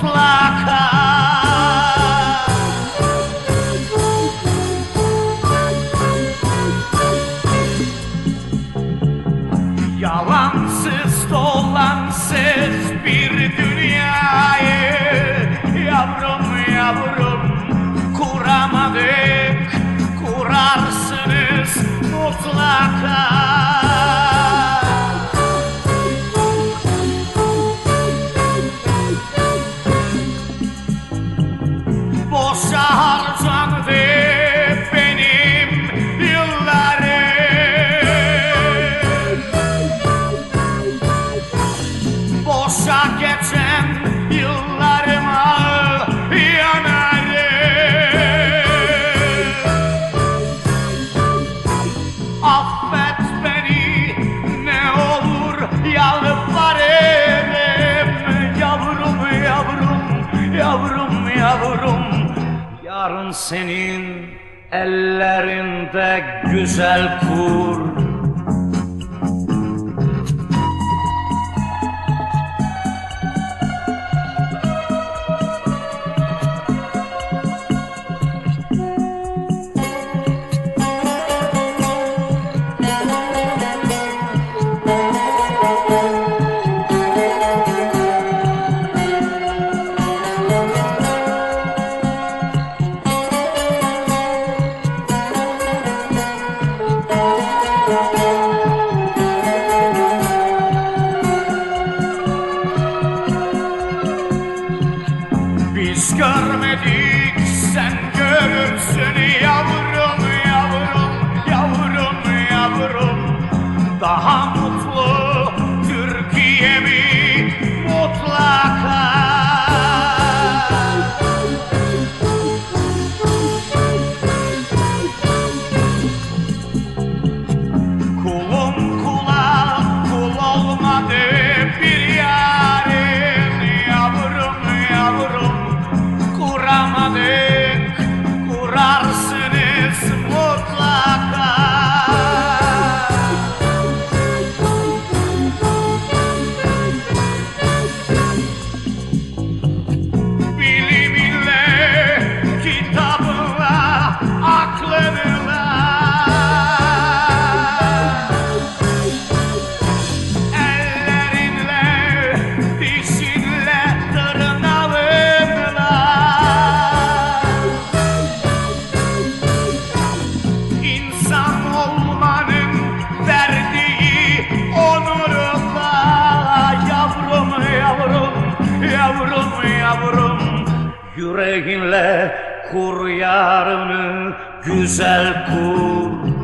plakać. senin ellerinde güzel kur. Biz görmedik sen görürsün. Yavrum yavrum yavrum yavrum. Daha mutlu Yüreğinle kur yarını güzel kur.